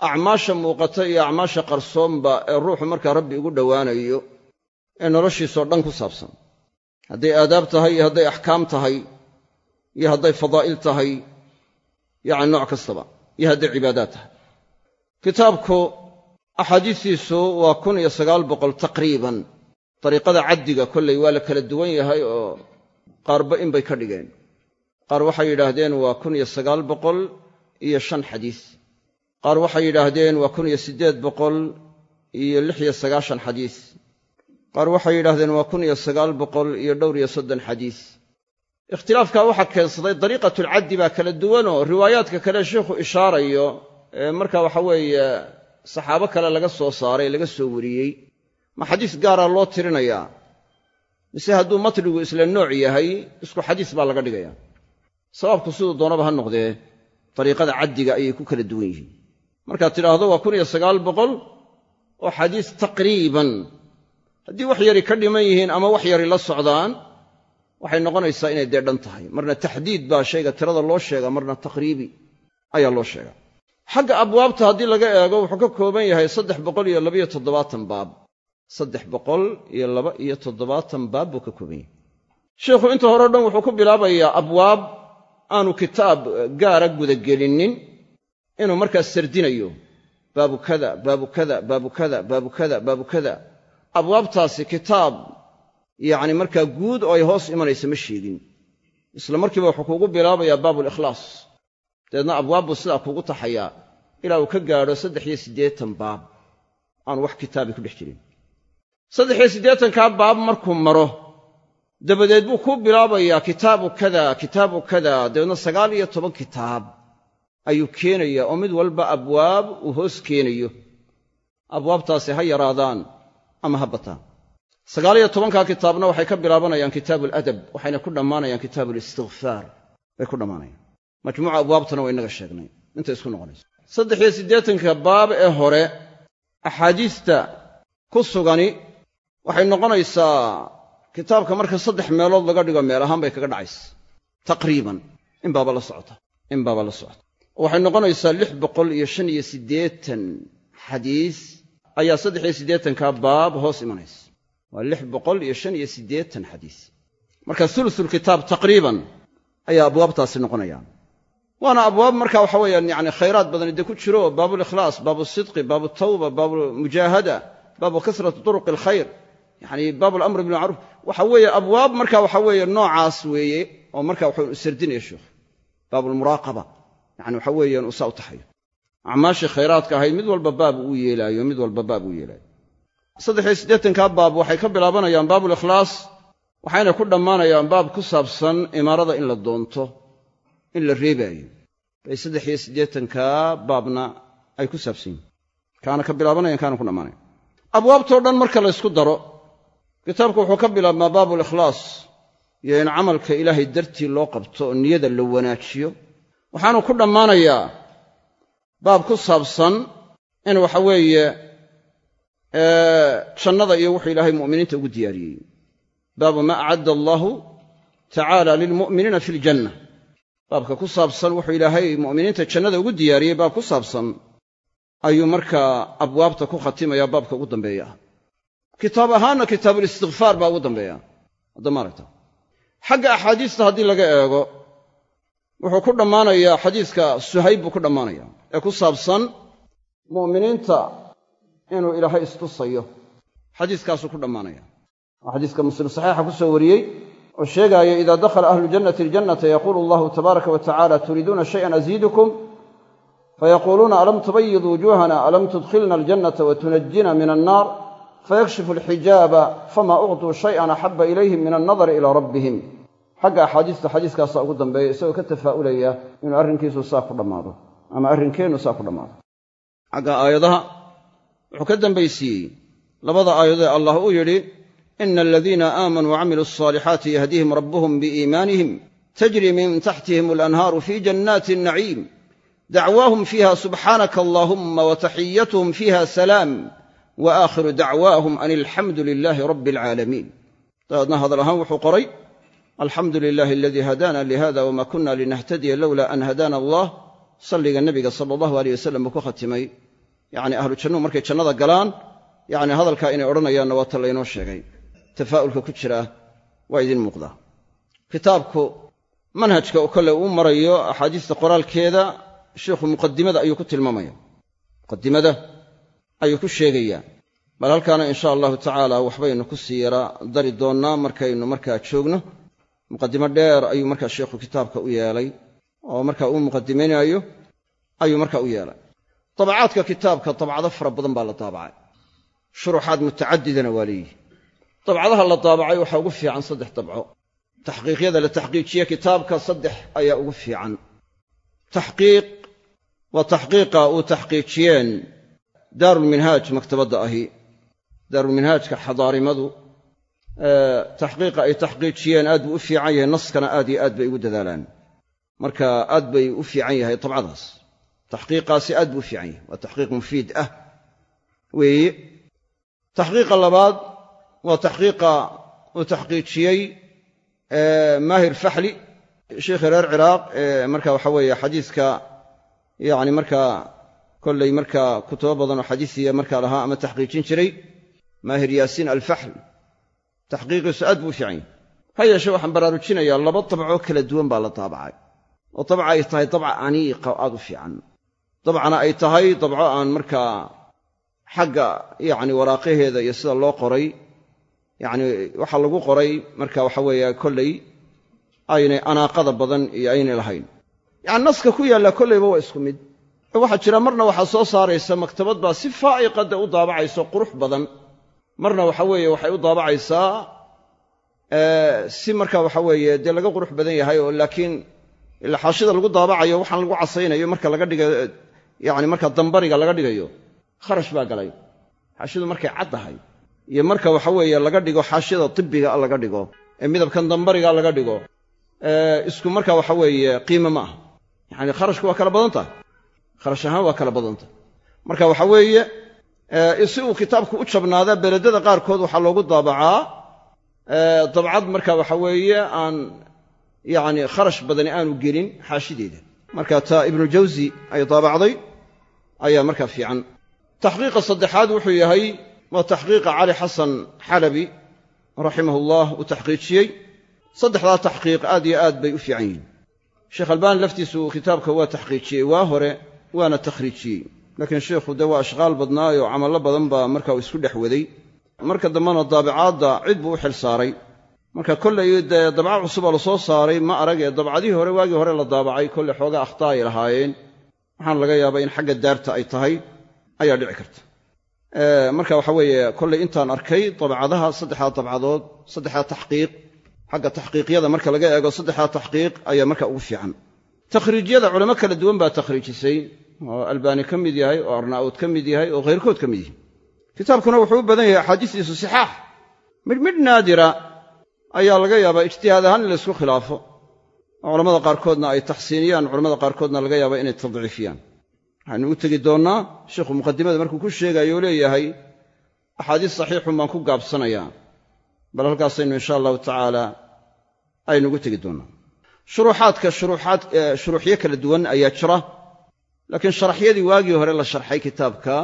acmaasha muuqata iyo acmaasha qarsoonba ee ruuxu markaa rabbi ugu dhowaanayo ee noloshiisoo dhan ku saabsan. Hadday aadaab tahay iyo hadday axkaam tahay iyo hadday fadaa'il tahay yacni nooc kastaba iyo hadday cibaadaad tahay. Kitaabku axaadiistiisu waa kun iyo sagaal boqol taqriiban dariiqada caddiga kollay waa la kala duwan yahay oo qaarba in bay ka dhigeen. Qaar waxay yidhaahdeen waa kun iyo sagaal boqol iyo shan xadiis. Qaar waxay yidhaahdeen waa kun iyo siddeed boqol iyo lix iyo sagaashan xadiis. Qaar waxay yidhahdeen waa kun iyo sagaal boqol iyo dhowr iyo soddon xadiis. Ikhtilaafkaa waxaa keensaday dariiqatulcaddi baa kala duwanoo riwaayaadka kale sheikhu ishaarayo marka waxa weeye saxaabo kale laga soo saaray laga soo wariyey ma xadiis gaara loo tirinayaa. Mise hadduu matnigu isla nooc yahay isku xadiis baa laga dhigaya sababku siduu doonaba ha noqdee dariiqada caddiga ayay ku kala duwan yihiin. Markaad tidhaahdo waa kun iyo sagaal boqol oo xadiis taqriiban. Haddii wax yari ka dhiman yihiin ama wax yari la socdaan waxay noqonaysaa inay dee dhan tahay. Marna taxdiid baa shayga tirada loo sheega marna taqriibi ayaa loo sheega. Xagga abwaabta haddii laga eego wuxuu ka kooban yahay saddex boqol iyo labaiyo toddobaatan baab saddex boqol iyo laba iyo toddobaatan baab buu ka kooban yahay sheikhu inta hore o dhan wuxuu ku bilaabayaa abwaab aanu kitaab gaara gudagelinnin inuu markaas sardinayo. Baabu kada baabu kada baabu kada baabu kada baabu kada. Abwaabtaasi kitaab yacni markaa guud oo ay hoos imanaysa ma sheegin. Isla markiiba wuxuu kuugu bilaabayaa baabulikhlaas dabeedna abwaab buu sidaa kuugu taxayaa. Ilaa uu ka gaadho saddex iyo siddeetan baab. Aanu wax kitaabi ku dhex jirin saddex iyo siddeetankaa baab markuu maro dabadeed buu kuu bilaabayaa kitaabu kada kitaabu kada dabeedna sagaal iyo toban kitaab ayuu keenayaa oo mid walba abwaab uu hoos keenayo. Abwaabtaasi ha yaraadaan ama ha bataan. Sagaal iyo tobankaa kitaabna waxay ka bilaabanayaan kitaabu aladab waxayna ku dhammaanayaan kitaabu alistikfaar bay ku dhammaanayaan. Majmuuca abwaabtana waa inaga sheegnay. Intay isku noqonayso. Saddex iyo siddeetanka baab ee hore axaadiista ku sugani waxay noqonaysaa kitaabka marka saddex meelood laga dhigo meel ahaan bay kaga dhacaysa. Taqriiban. In baaba la socota. In baaba la socota. Waxay noqonaysaa lix boqol iyo shan iyo siddeetan xadiis. Ayaa saddex iyo siddeetankaa baab hoos imanaysa. Waa lix boqol iyo shan iyo siddeetan xadiis. Marka sulusulkitaab taqriiban ayaa abwaabtaasi noqonayaan waana abwaab marka waxa weeyaan yani khayraad badani dee ku jiro baabulikhlaas baabu sidqi baabu tawba baabu mujaahada baabu kasrati turuqi alkhayr yani baabu alamri bilmacruuf waxa weeye abwaab marka waxa weeye noocaas weeye oo marka waxuu sardinaya sheikhu baabulmuraaqaba yani waxa weeyaan uu saa u taxayo. Acmaashii khayraadka ahayd mid walba baab uu yeelaayo mid walba baab uu yeelaayo. Saddex iyo siddeetankaa baab waxay ka bilaabanayaan baabulikhlaas waxayna ku dhammaanayaan baab ku saabsan imaarada in la doonto in la reebaayo. Bay saddex iyo siddeetankaa baabna ay ku saabsan yihiin kaana ka bilaabanayan kaana ku dhammaanayan abwaabtoo dhan marka la ysku daro kitaabku wuxuu ka bilaabmaa baabulikhlaas iyo in camalka ilaahay dartii loo qabto oo niyada la wanaajiyo. Waxaanu ku dhammaanayaa baab ku saabsan in waxa weeye jannada iyo wuxuu ilaahay mu'miniinta ugu diyaariyey. Baabu maa acadda allaahu tacaala lilmu'miniina fi ljanna baabka ku saabsan wuxuu ilaahay mu'miniinta jannada ugu diyaariyey baab ku saabsan ayuu markaa abwaabta ku khatimaya baabka ugu dambeeya kitaab ahaanna kitaabulistikfaar baa ugu dambeeya. Hadda maaragta xagga axaadiista haddii laga eego wuxuu ku dhammaanayaa xadiiska suhayb buu ku dhammaanaya ee ku saabsan mu'miniinta inuu ilaahay istusayo. Xadiiskaasuu ku dhammaanaya. Waa xadiiska muslim saxiixa ku soo wariyey oo sheegaayo idaa dakhala ahlu ljannati aljannata yaquulu allahu tabaaraka wa tacala turiiduuna shayan aziidukum? Fayaquuluuna alam tubayid wujuuhana? Alam tudkhilna aljannata watunajjina min annaar fayakshifu alxijaaba fama uctuu shayan axaba ilayhim min annadari ilaa rabbihim xagga axaadiista xadiiskaasaa ugu dambeeya isagoo ka tafaa'ulaya inuu arrinkiisu saa ku dhammaado ama arrinkeennu saa ku dhammaado xagga aayadaha wuxuu ka dambaysiiyey labada aayadoe allah uu yidhi ina aladiina aamanuu wacamiluu alصaalixaati yahdihim rabbuhum biiimaanihim tajri min taxtihim alanhaaru fi jannaati annaciim dacwaahum fiiha subxaanaka allaahumma wataxiyatuhum fiiha salaam wa aakhiru dacwaahum an alxamdu lilaahi rabbi alcaalamiin dabeedna hadal ahaan wuxuu qoray alxamdu lilaahi aladii hadaana lihada wma kuna linahtadiya lowla an hadaana allah salliga nebiga sala allahu aleyh wasalam buu ku khatimay yacni ahlu jannuhu markay jannada galaan yacni hadalkaa inay odhanayaanna waa ta laynoo sheegay tafaa'ulka ku jira waa idiin muuqdaa kitaabku manhajka oo kole uu marayo axaadiista qoraalkeeda sheikhu muqadimada ayuu ku tilmaamaya ayuu ku sheegayaa. Bal halkaana insha allahu tacaala waxbaynu ku sii yara dari doonnaa markaynu markaa joogno. Muqadimo dheer ayuu markaa sheikhu kitaabka u yeelay oo markaa uu muqadimaynayo ayuu markaa u yeelay. Dabacaadka kitaabka dabcado fara badan baa la daabacay. Shuruxaad mutacadidana waa leeyihi dabcadaha la daabacay waxaa ugu fiican saddex dabco taxqiiqyada la taxqiijiye kitaabka saddex ayaa ugu fiican. Taxqiiq waa taxqiiqa uu taxqiijiyeen daarulminhaaj maktabadda ahi. Daarulminhaajka xadaarimadu taxqiiqa ay taxqiijiyeen aad buu u fiican yahay naskana aad iyo aad bay ugu dadaalaan. Marka aad bay u fiican yahay dabcadaas taxqiiqaasi aad buu u fiican yahay. Waa taxqiiq mufiid ah. Weeye taxqiiqa labaad waa taxqiiqa uu taxqiijiyey maahir faxli sheikhi reer ciraaq ee marka waxa weeye xadiiska yacni markaa kollay markaa kutubo badan oo xadiisiya markaa lahaa ama taxqiijin jiray maahir yaasiin alfaxl. Taxqiiqiisu aad buu u fiican yahay. Ha yeeshe waxaan baraarujinayaa laba dabcoo kala duwan baa la daabacay oo dabca ay tahay dabca aniiqa oo aad u fiican. Dabcana ay tahay dabco aan markaa xagga yacni waraaqaheeda iyo sida loo qoray yacni waxaa lagu qoray marka waxa weeye kollay aynay anaaqada badan iyo aynay lahayn. Yacni naska ku yaalla kollayba waa isku mid waxaa jira marna waxaa soo saaraysa maktabad baa si faa'iqadda u daabacayso qurux badan. Marna waxa weeye waxay u daabacaysaa si marka waxa weeye dee laga qurux badan yahay oo laakiin ila xaashida lagu daabacayo waxaan lagu casaynayo marka laga dhigayo yacni marka dambariga laga dhigayo kharash baa galay. Xaashidu markay caddahay iyo marka waxa weeye laga dhigo xaashiyada tibbiga laga dhigo ee midabkan dambariga laga dhigo isku marka waxa weeye qiime ma aha. Yacani kharashku waa kala badan tahay kharash ahaan waa kala badan tahay marka waxa weeye si uu kitaabku u jabnaada beledada qaarkood waxaa loogu daabacaa dabcad marka waxa weeye aan yacni kharash badani aanu gelin xaashideeda. Marka taa ibnujawsi ay daabacday ayaa markaa fiican. Taxqiiqa saddexaad wuxuu yahay waa taxqiiqa cali xasan xalabi raximahullah uu taxqiijiyey. Saddexdaa taxqiiq aad iyo aad bay u fiican yihiin. Sheekh albani laftiisu kitaabka waa taxqiijiyey waa hore waana takhriijiyey. Laakiin sheikhu dee waa ashqaal badnaayoo camallo badan baa marka uu isku dhex waday. Marka dambena daabicaadda cid buu u xil saaray. Marka kollay dee dabca cusuboo la soo saaray ma aragee dabcadihii hore waagii hore la daabacay kolley xoogaa akhtaa ay lahaayeen. Waxaana laga yaabaa in xagga daarta ay tahay. Ayaa dhici karta. Marka waxa weeye kollay intaan arkay dabcadaha saddexdaa dabcadood saddexdaa taxqiiq. Xagga taxqiiqyada marka laga eego saddexdaa taxqiiq ayaa marka ugu fiican. Takhriijyada culamo kala duwan baa takhriijisay oo albaani ka mid yahay oo arnaa'uud ka mid yahay oo khayrkood ka mid yahay kitaabkuna wuxuu u badan yahay axaadiistiisu sixaax midh midh naadira ayaa laga yaabaa ijtihaad ahaan in la ysku khilaafo. Oo culamada qaarkoodna ay taxsiiniyaan culamada qaarkoodna laga yaaba inay tadciifiyaan. Waxaynu u tegi doonnaa sheikhu muqadimada markuu ku sheegayo leeyahay axaadiis saxiixun baan ku gaabsanayaa. Bal halkaasaynu insha allahu tacaala aynu ugu tegi doonnaa. Shuruuxaadka shuruuxyo kala duwan ayaa jira laakiin sharaxyadii waagii hore la sharxay kitaabka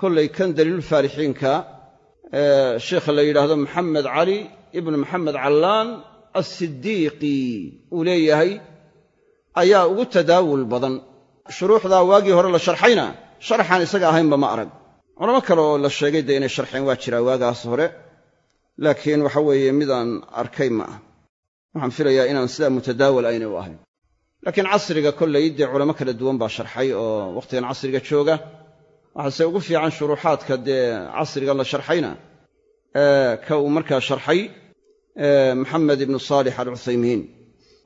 kollay kan daliilulfaalixiinka sheikha la yidhaahdo maxamed cali ibnu maxamed callaan assidiiqi uu leeyahay ayaa ugu tadaawul badan. Shuruuxdaa waagii hore la sharxayna sharaxaan isaga ahaynba ma arag. Culamo kale oo la sheegay dee inay sharxeen waa jiraa waagaas hore laakiin waxa weeye midaan arkay ma ah waxaan filayaa inaan sidaa mutadaawal aynay u ahayn laakiin casriga kollay dee culamo kala duwan baa sharxay oo wakhtigan casriga jooga. Waxaase ugu fiican shuruuxaadka dee casrigan la sharxayna ka uu markaa sharxay maxamed ibnu saalix alcuthaymiin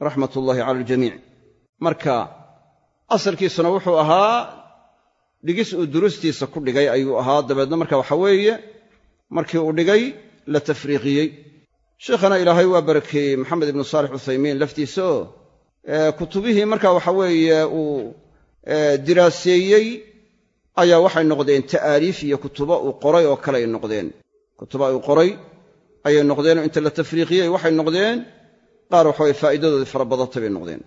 raxmat ullaahi cala aljamiic marka asalkiisuna wuxuu ahaa dhigis uu durustiisa ku dhigay ayuu ahaa. Dabeedna marka waxa weeye markii uu dhigay la tafriiqiyey. Sheikhana ilaahay waa barakeeyey maxamed ibnu saalix cuthaymiin laftiisa oo kutubihii marka waxa weeye uu diraaseeyey ayaa waxay noqdeen ta'aaliif iyo kutubo uu qoray oo kale ay noqdeen. Kutuba uu qoray ayay noqdeenoo inta la tafriiqiyey waxay noqdeen qaar waxaweye faa'iidadoodii fara badatay bay noqdeen.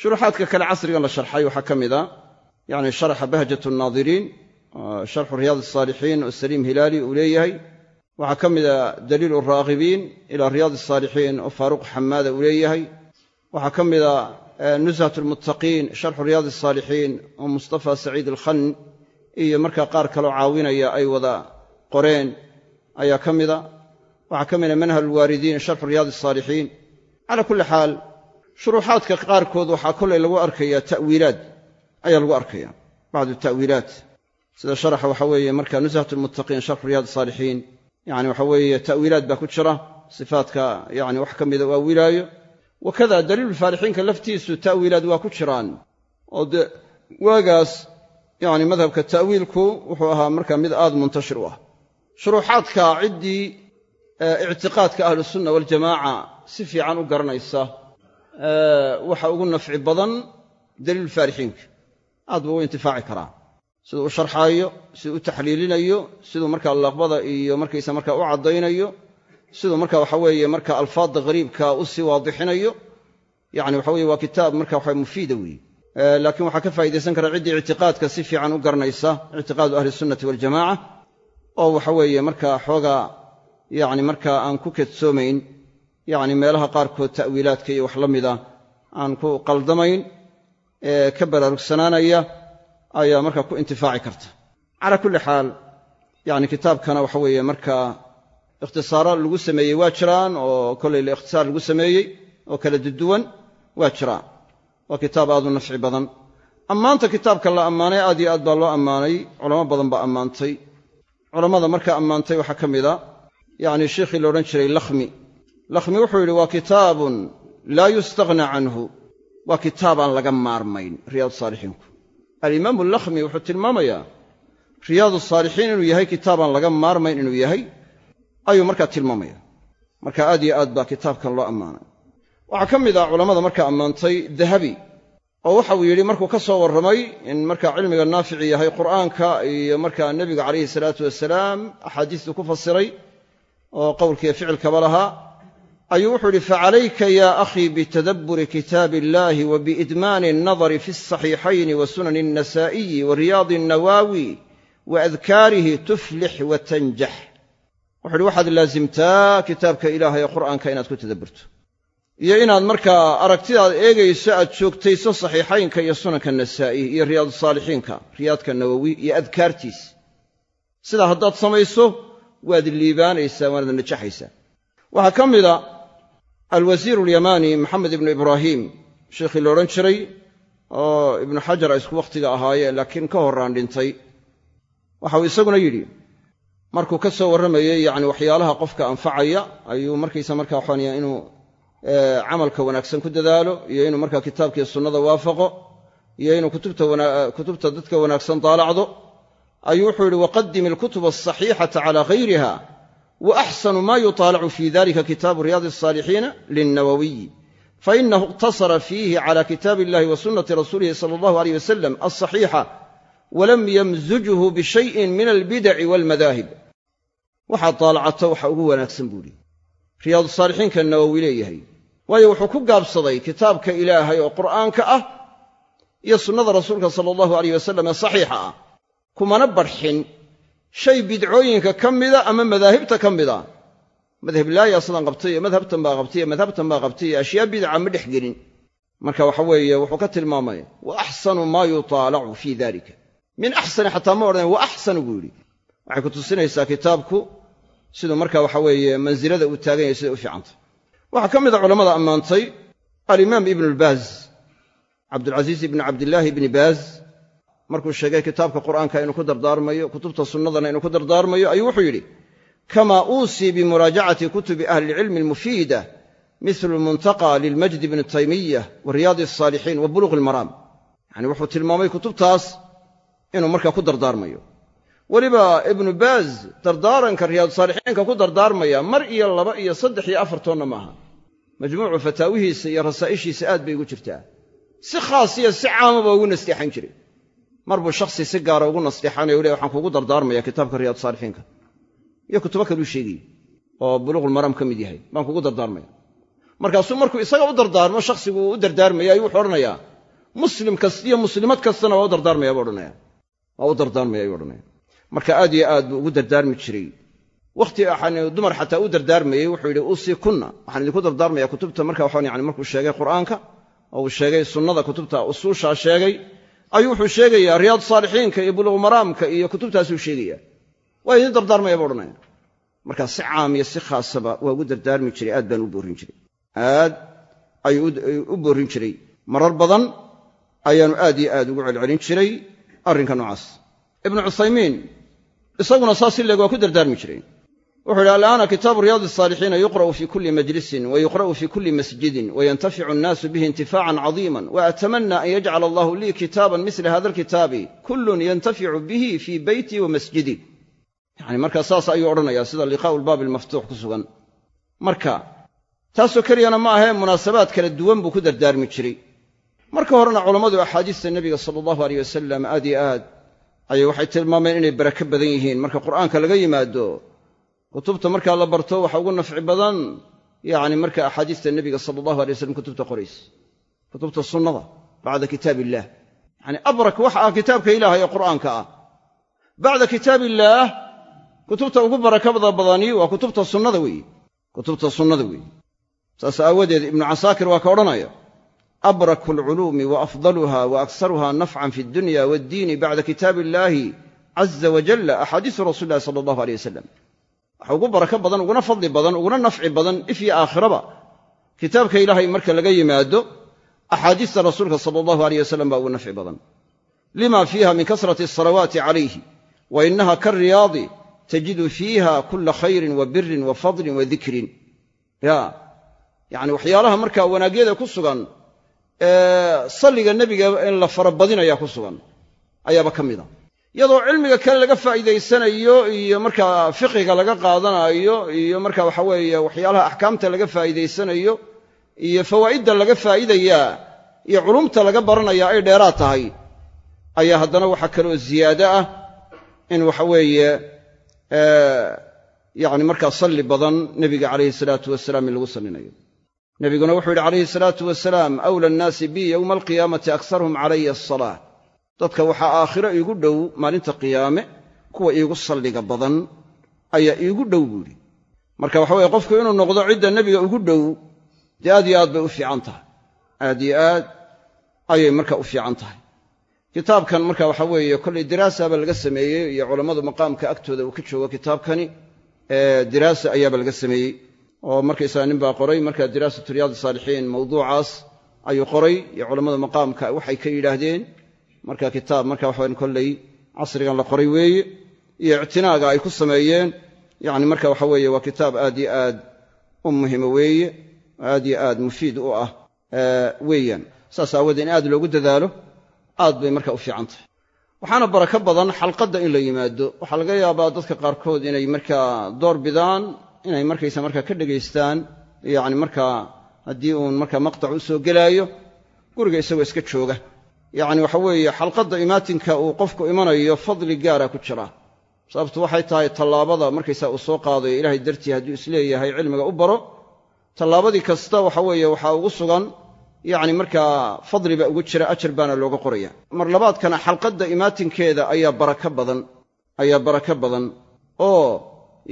Shuruxaadka kale casrigan la sharxay waxaa ka mid a yacni sharxa bahjat nnaadiriin sharxu riyaad asaalixiin oo saliim hilaali uu leeyahay. Waxaa ka mid a daliilu raagibiin ilaa riyaad asaalixiin oo faaruq xamaada uu leeyahay waxaa ka mid a nushat almuttaqiin sharxu riyaad asaalixiin oo mustafa saciid alkhan iyo markaa qaar kaloo caawinaya ay wada qoreen ayaa ka mida waxaa ka mida manhal alwaaridiin sharxu riyaad asaalixiin calaa kulli xaal shuruuxaadka qaarkood waxaa kollay lagu arkayaa ta'wiilaad ayaa lagu arkaya bacdu ta'wiilaat. Sida sharaxa waxa weeye marka nushat almuttaqiin sharxu riyaad asaalixiin yani waxa weeye ta'wiilaad baa ku jira sifaatka yani wax ka mida u awilaayo wakada daliilulfaalixiinka laftiisu ta'wiilaad waa ku jiraan oo dee waagaas yani madhabka ta'wiilku wuxuu ahaa marka mid aad muntashir u ah shuruuxaadka ciddii ictiqaadka ahlusunna waljamaaca si fiican u garanaysa waxa ugu nafci badan daliilulfaalixiinka aad buu u intifaaci karaa siduu u sharxaayo siduu u taxliilinayo siduu markaa laqbada iyo markaysa markaa u caddaynayo siduu marka waxa weeye marka alfaadda ghariibka u sii waadixinayo yani waxa weye waa kitaab marka waxa mufiida weeye. Laakiin waxaa ka faa'idaysan kara ciddii ictiqaadka si fiican u garanaysa ictiqaadu ahli sunnati waljamaca oo waxa weeye markaa xoogaa yani markaa aan ku kedsoomayn yani meelaha qaarkood ta'wiilaadka iyo wax la mida aan ku qaldamayn ee ka baraarugsanaanaya ayaa markaa ku intifaaci karta. Calaa kulli xaal yani kitaabkana waxa weeye markaa ikhtisaaro lagu sameeyey waa jiraan oo kollay la ikhtisaar lagu sameeyey oo kala duduwan waa jiraan. Waa kitaab aad u nafci badan. Ammaanta kitaabka la ammaanay aad iyo aad baa loo ammaanay. Culamo badan baa ammaantay. Culammada markaa ammaantay waxaa ka mid a yacni sheikhii la odhan jiray lakhmi. Lakhmi wuxuu yidhi waa kitaabun laa yustaghna canhu. Waa kitaabaan laga maarmayn riyaadu saalixiinku. Alimaamu lakhmi wuxuu tilmaamayaa riyaadu saalixiin inuu yahay kitaabaan laga maarmayn inuu yahay ayuu markaa tilmaamaya. Marka aad iyo aad baa kitaabkan loo ammaanay. Waxaa ka mid ah culammada markaa ammaantay dahabi oo waxa uu yidhi markuu ka soo warramay in markaa cilmiga naafici yahay qur'aanka iyo markaa nebiga calayhi salaatu wasalaam axaadiistu ku fasiray oo qowlkiiyo ficilkaba lahaa ayuu wuxuu yidhi facalayka yaa akhii bitadabburi kitaabi illahi wa biidmaani annadari fi alsaxiixayni wa sunani alnasaa'iyi wa riyaadi annawaawi wa adkaarihi tuflix wa tanjax wuxu uhi waxaad laasimtaa kitaabka ilaahay ee qur'aanka inaad ku tadabburto. Iyo inaad markaa aragtidaad eegayso aad joogtayso saxiixaynka iyo sunanka nasaa'i iyo riyaadu saalixiinka riyaadka nawowi iyo adkaartiis. Sidaa haddaad samayso waad liibaanaysaa waanaad najaxaysaa. Waxaa ka mida alwasiiru alyamaani maxamed ibnu ibraahiim sheikhii la odhan jiray oo ibnu xajar ay isku wakhtiga ahaayeen laakiin ka horraan dhintay waxauu isaguna yidhi markuu ka soo warramayey yacni waxyaalaha qofka anfacaya ayuu markaysa markaa waxaanaya inuu camalka wanaagsan ku dadaalo iyo inuu markaa kitaabkiiyo sunnada waafaqo iyo inuu kutubta dadka wanaagsan daalacdo ayuu wuxuu yidhi waqadim alkutuba alsaxiixata cala hayriha wa axsanu ma yutaalacu fi dalika kitaabu riyaadi alsaalixiina lilnawawiyi fainahu iqtasara fiihi cala kitaabi illahi wa sunnati rasuulihi sala allahu aleyh wasalam alsaxiixa walam yamzujhu bishayin min albidaci walmadaahib waxaad daalacato waxa ugu wanaagsan buu ihi riyaadu saalixiinka nawowi leeyahay waayo wuxuu ku gaabsaday kitaabka ilaahay oo qur'aanka ah iyo sunnada rasuulka sala allahu aleyh wasalam ee saxiixa ah. Kumana barxin shay bidcooyinka ka mida ama madaahibta ka mida. Madhablaayaa sidaan qabtay iyo madhabtan baa qabtay iyo madhabtan baa qabtay iyo ashyaa bidaca ma dhex gelin. Marka waxa weeye wuxuu ka tilmaamaya wa axsanu maa yutaalacu fii dalika min axsani xataa ma odhanayn wa axsanu buu yidhi. Waxay ku tusinaysaa kitaabku siduu marka waxa weeye mansilada uu taagan yahay siday u fiicantay. Waxaa ka mid a culammada ammaantay alimaam ibnulbaaz cabdulcasiis ibni cabdillaahi ibni baaz markuu sheegay kitaabka qur'aanka inuu ku dardaarmayo kutubta sunnadana inuu ku dardaarmayo ayuu wuxuu yidhi kamaa uusii bimuraajacati kutubi ahli ilcilmi almufiida mithlu lmuntaqa lilmajdi bni taymiya wa riyaadi asaalixiin wa buluuqi ilmaraam yacani wuxuu tilmaamay kutubtaas inuu markaa ku dardaarmayo weliba ibnu baaz dardaaranka riyaadsaalixiinka ku dardaarmaya mar iyo laba iyo saddex iyo afartoonna maaha majmuucu fataawihiisa iyo rasaa'ishiisa aad bay ugu jirtaa. Si khaas iyo si caamaba ugu nasteexan jiray mar buu shakhsi si gaara ugu nasteexanayo u ley waxaan kuugu dardaarmaya kitaabka riyaad saalixiinka. Iyo kutubo kaluu sheegayey oo buluuqulmaraam ka mid yahay baan kugu dardaarmaya markaasuu markuu isaga u dardaarmo shakhsigu u dardaarmaya ayuu wuxuu odhanayaa. Muslim kast iyo muslimad kastana waa u dardaarmaya buu odhanaya waa u dardaarmaya ayuu odhanaya marka aad iyo aad buu ugu dardaarmi jiray. Wakhti dumar xataa u dardaarmayey wuxuu yidhi u sii kunna. Waxaan idinku dardaarmaya kutubta marka waxaan markuu sheegay qur'aanka oo uu sheegay sunnada kutubta usuushaa sheegay ayuu wuxuu sheegayaa riyaad saalixiinka iyo buluuqmaraamka iyo kutubtaasuu sheegaya waa idin dardaarmaya buu odhanaya markaa si caam iyo si khaasaba waa ugu dardaarmi jiray aad baan u boorin jiray. Aad ayuu u boorin jiray. Marar badan ayaanu aad iyo aad ugu celcelin jiray arrinka noocaas. Ibnu cuthaymiin isaguna saas si leeg waa ku dardaarmi jiray. Wuxuu yidhi al'aana kitaabu riyaadi asaalixiina yuqra'u fii kulli majlisin wa yuqra'u fii kulli masjidin wayantaficu annaasu bihi intifaacan cadiiman wa atamana an yajcala allahu lii kitaaban misla hada alkitaabi kullun yantaficu bihi fii beyti wa masjidi. Yani markaa saas ayuu odhanayaa sida liqaa'u lbaabi almaftuux ku sugan. Marka taasoo keliyana ma ahee munaasabaad kala duwan buu ku dardaarmi jiray. Marka horena culammadu axaadiista nebiga sala allahu aleyh wasalam aad iyo aad ayay waxay tilmaameen inay barako badan yihiin. Marka qur'aanka laga yimaado kutubta markaa la barto waxa ugu nafci badan yacni marka axaadiista nebiga sala allahu alay wasalam kutubta qoraysa kutubta sunnada bacda kitaab illaah yacani abrak waxa ah kitaabka ilaahay ee qur'aanka ah. Bacda kitaab illaah kutubta ugu barakada badani waa kutubta sunnada weeye kutubta sunnada weeye saas aawadeed ibnu casaakir waa ka odhanaya abraku alculuumi wa afdaluha wa aksaruha nafcan fi addunya waaddiini bacda kitaabi illaahi caza wajalla axaadiisu rasuli illahi sala allahu aleyh wasalam waxa ugu barako badan uguna fadli badan uguna nafci badan if iyo aakhiraba kitaabka ilaahay marka laga yimaado axaadiista rasuulka sala allahu aleyh wasalam baa ugu nafci badan lima fiiha min kasrati asalawaati calayhi wa inaha kariyaadi tajidu fiiha kula khayrin wa birin wa fadlin wa dikrin ya yacni waxyaalaha markaa wanaagyada ku sugan salliga nebiga in la farabadinaya ku sugan ayaaba ka mida. Iyadoo cilmiga kale laga faa'iidaysanayo iyo markaa fiqiga laga qaadanayo iyo marka waxa weeye waxyaalaha axkaamta laga faa'iidaysanayo iyo fawaa'idda laga faa'iidayaa iyo culumta laga baranaya ay dheeraad tahay ayaa haddana waxaa kaloo ziyaado ah in waxa weeye yacni markaa salli badan nebiga calayhi salaatu wasalaam in lagu sallinayo nebiguna wuxuu yidhi calayhi salaatu wasalaam awla annaasi bi yowma alqiyaamati aksaruhum calaya asalaa dadka waxaa aakhiro iigu dhow maalinta qiyaame kuwa iigu salliga badan ayaa iigu dhow buu yidhi. Marka waxa weye qofku inuu noqdo cidda nebiga ugu dhow dee aad yo aad bay u fiican tahay. Aad yo aad ayay marka u fiican tahay. Kitaabkan marka waxa weeye kollay diraasaba laga sameeyey iyo culammadu maqaamka agtooda uu ka joogo kitaabkani diraasa laga sameeyey oo markaysaga nin baa qoray marka diraasatu riyaadi saalixiin mawduucaas ayuu qoray iyo culammada maqaamka waxay ka yidhaahdeen marka kitaab marka waxawan kolley casrigan la qoray weeye iyo ictinaaga ay ku sameeyeen yacni marka waxa weeye waa kitaab aad yo aad u muhima weeye aad yo aad mufiid u ah weeyaan. Saas aawoodee in aad loogu dadaalo aad bay marka u fiican tahay. Waxaana barako badan xalqadda in la yimaado. Waxaa laga yaabaa dadka qaarkood inay markaa door bidaan inay markaysa markaa ka dhegaystaan yacni markaa haddii uun markaa maqtac u soo gelaayo guriga isagoo iska jooga. Yacni waxa weeye xalqadda imaatinka uu qofku imanayo fadli gaara ku jira. Sababtu waxay tahay tallaabada markaysaa uu soo qaadayo ilaahay dartii hadduu is leeyahay cilmiga u baro. Tallaabadii kasta waxa weeye waxaa ugu sugan yacni markaa fadli baa ugu jira ajar baana looga qoraya mar labaadkana xalqadda imaatinkeeda ayaa barako badan ayaa barako badan. Oo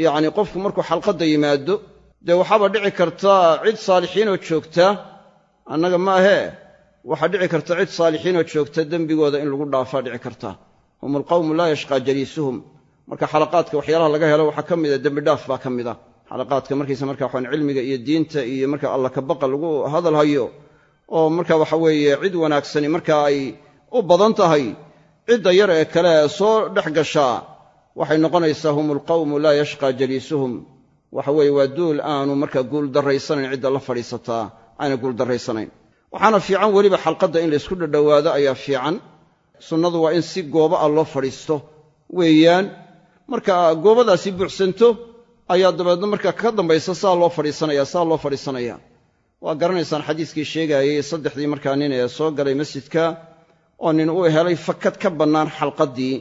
yacni qofku markuu xalqadda yimaado dee waxaaba dhici karta cid saalixiinoo joogta? Annaga ma ahee waxaa dhici karta cid saalixiinoo joogta dembigooda in lagu dhaafaa dhici karta. Hum alqawmu laa yashqaa jaliisuhum. Marka xalaqaadka waxyaalaha laga helo waxaa ka mida dembi dhaaf baa ka mid a xalaqaadka markaysa marka waxaan cilmiga iyo diinta iyo marka alla ka baqa lagu hadal hayo oo marka waxa weeye cid wanaagsani marka ay u badan tahay cidda yar ee kale soo dhex gashaa waxay noqonaysaa hum alqawmu laa yashqaa jaliisuhum waxa weeye waa duul aanu marka guuldarraysanayn cidda la fadhiisataa aana guuldarraysanayn waxaana fiican weliba xalqadda in laysku dhadhowaado ayaa fiican. Sunnadu waa in si gooba ah loo fadhiisto weeyaan. Marka goobadaasi buuxsanto ayaa dabeedna marka ka dambaysa saa loo fadhiisanaya saa loo fadhiisanaya. Waa garanaysaan xadiiskii sheegaayey saddexdii markaa nin ee soo galay masjidka oo nin uu helay fakad ka bannaan xalqaddii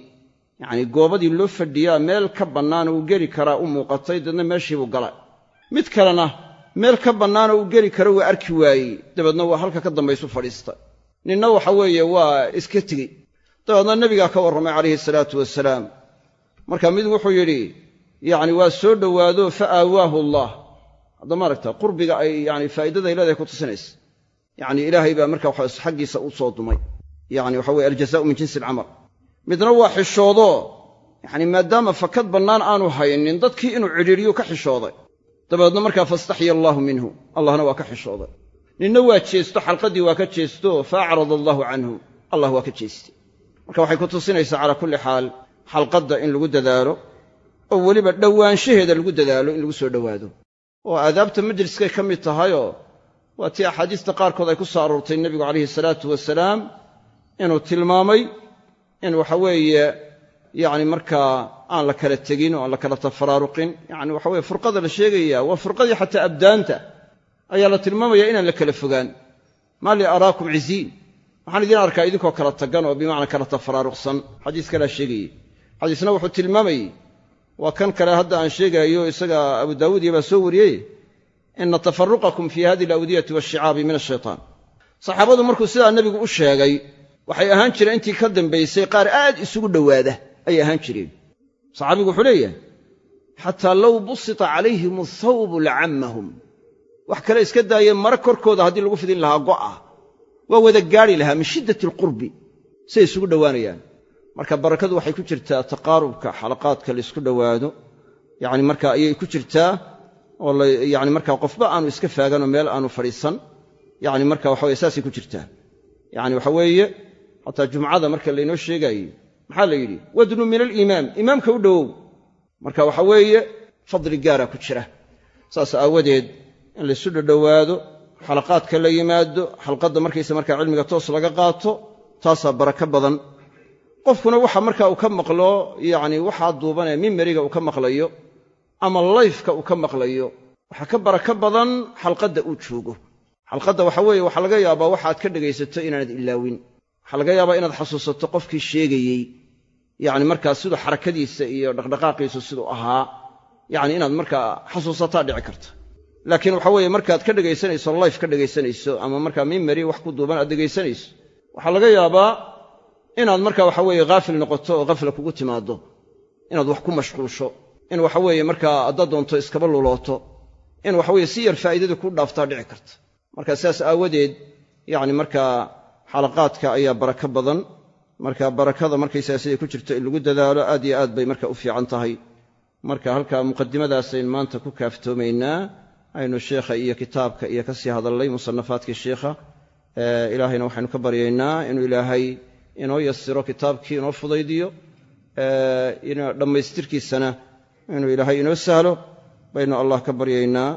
yacnii goobadii loo fadhiyaa meel ka bannaan uu geli karaa u muuqatay daedna meeshiibuu gala mid kalena meel ka bannaanoo uu geli karo waa arki waayey dabeedna waa halka ka dambaysu fadhiista ninna waxa weeye waa iska tegey dabeedna nebigaa ka warramay calayhi salaatu wasalaam marka mid wuxuu yidhi yacni waa soo dhowaado fa aawaahu allah. Hadda maaragta qurbiga ay yani faa'iidaday leedahay ku tusinaysa. Yacni ilaahay baa marka waxa xaggiisa u soo dumay. Yacni waxa weye aljazaa'u min jinsi alcamal midna waa xishoodo. Yacni maadaama fakad bannaan aanu haynin dadkii inuu cidhiidhiyu ka xishooday. Dabeedna markaa fastaxya allaahu minhu. Allahna waa ka xishooday. Ninna waa jeesto xalqaddii waa ka jeesto fa acrada allaahu canhu. Allah waa ka jeestay. Marka waxay ku tusinaysaa calaa kulli xaal xalqadda in lagu dadaalo oo weliba dhowaanshaheeda lagu dadaalo in lagu soo dhowaado. Oo aadaabta majliskay ka mid tahayoo waa tii axaadiista qaarkood ay ku soo aroortay nebigu calayhi salaatu wasalaam inuu tilmaamay in waxa weeye yacni markaa aan la kala tegin oo aan la kala tafaraaruqin yacni waxa weye furqada la sheegaya waa furqadii xataa abdaanta ayaa la tilmaamaya inaan la kala fogaan. Maa li araakum ciziin. Waxaan idiin arkaa idinkoo kala tagan oo bimacnaa kala tafaraaruqsan xadiis kalea sheegayey. Xadiisna wuxuu tilmaamayey waa kan kale hadda aan sheegaayo isaga abu daawuudiya baa soo wariyey ina tafaruqakum fii hadihi alawdiyati washicaabi min ashaytaan saxaabadu markuu sidaa nebigu u sheegay waxay ahaan jireen intii ka dambaysay qaar aad isugu dhowaada ayay ahaan jireen. Saxaabigu wuxuu leeyahay xataa low busita calayhim athawbu lacammahum. Wax kale iska daayee mare korkooda haddii lagu fidin lahaa go'a waa wada gaadhi lahaa min shiddati alqurbi siay isugu dhowaanayaan. Marka barakadu waxay ku jirtaa taqaarubka xalaqaadka laysku dhowaado. Yacni marka ayay ku jirtaa oo yani markaa qofba aanu iska faaganoo meel aanu fadhiisan yani marka waxa weye saasay ku jirtaa. Yani waxa weeye xataa jumcada marka laynoo sheegaayey maxaa la yidhi? Wadnu min aliimaam imaamka u dhowow marka waxa weeye fadli gaara ku jira. Saas aawadeed in laysu dhodhowaado xalaqaadka la yimaado xalqadda markaysa markaa cilmiga toos laga qaato taasaa barako badan. Qofkuna waxa marka uu ka maqlo yacni waxaa duubanee mimeriga uu ka maqlayo ama layfka uu ka maqlayo waxaa ka barako badan xalqadda uu joogo. Xalqadda waxa weeye waxaa laga yaabaa waxaad ka dhegaysato inaanad ilaawin waxaa laga yaabaa inaad xasuusato qofkii sheegayey yacni markaa siduu xarakadiisa iyo dhaqdhaqaaqiisu siduu ahaa yacni inaad markaa xasuusataa dhici karta. Laakiin waxa weeye markaad ka dhegaysanayso layf ka dhegaysanayso ama markaa mimeri wax ku duuban aad dhegaysanayso waxaa laga yaabaa inaad marka waxa weeye haafil noqoto oo hafla kugu timaaddo inaad wax ku mashquusho in waxa weeye markaa haddaad doonto iskaba lulooto in waxaweye si yar faa'iidadii ku dhaaftaa dhici karta. Marka sidaas aawadeed yacni markaa xalaqaadka ayaa barako badan. Marka barakada markaysaga siday ku jirto in lagu dadaalo aad iyo aad bay marka u fiican tahay. Marka halkaa muqadimadaasaynu maanta ku kaaftoomaynaa aynu sheikha iyo kitaabka iyo ka sii hadallay musannafaadkii sheikha ilaahayna waxaynu ka baryaynaa inuu ilaahay inoo yasiro kitaabkii inoo fudaydiyo. Dhammaystirkiisana inuu ilaahay inoo sahlo. Baynu allah ka baryaynaa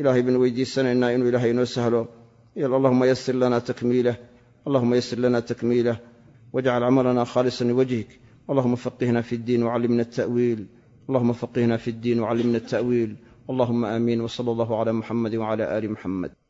ilahay baynu weydiisanaynaa inuu ilaahay inoo sahlo. Allahuma yasir lana takmiilah allahuma yasir lana takmiilah wajcal camalana khaalisa liwajhik allahuma faqihna fi ddiin wacallimna ta'wiil allahuma faqihna fi ddiin wacallimna ta'wiil allahuma aamiin wsala allahu cala muxamadi wacala aali muxamed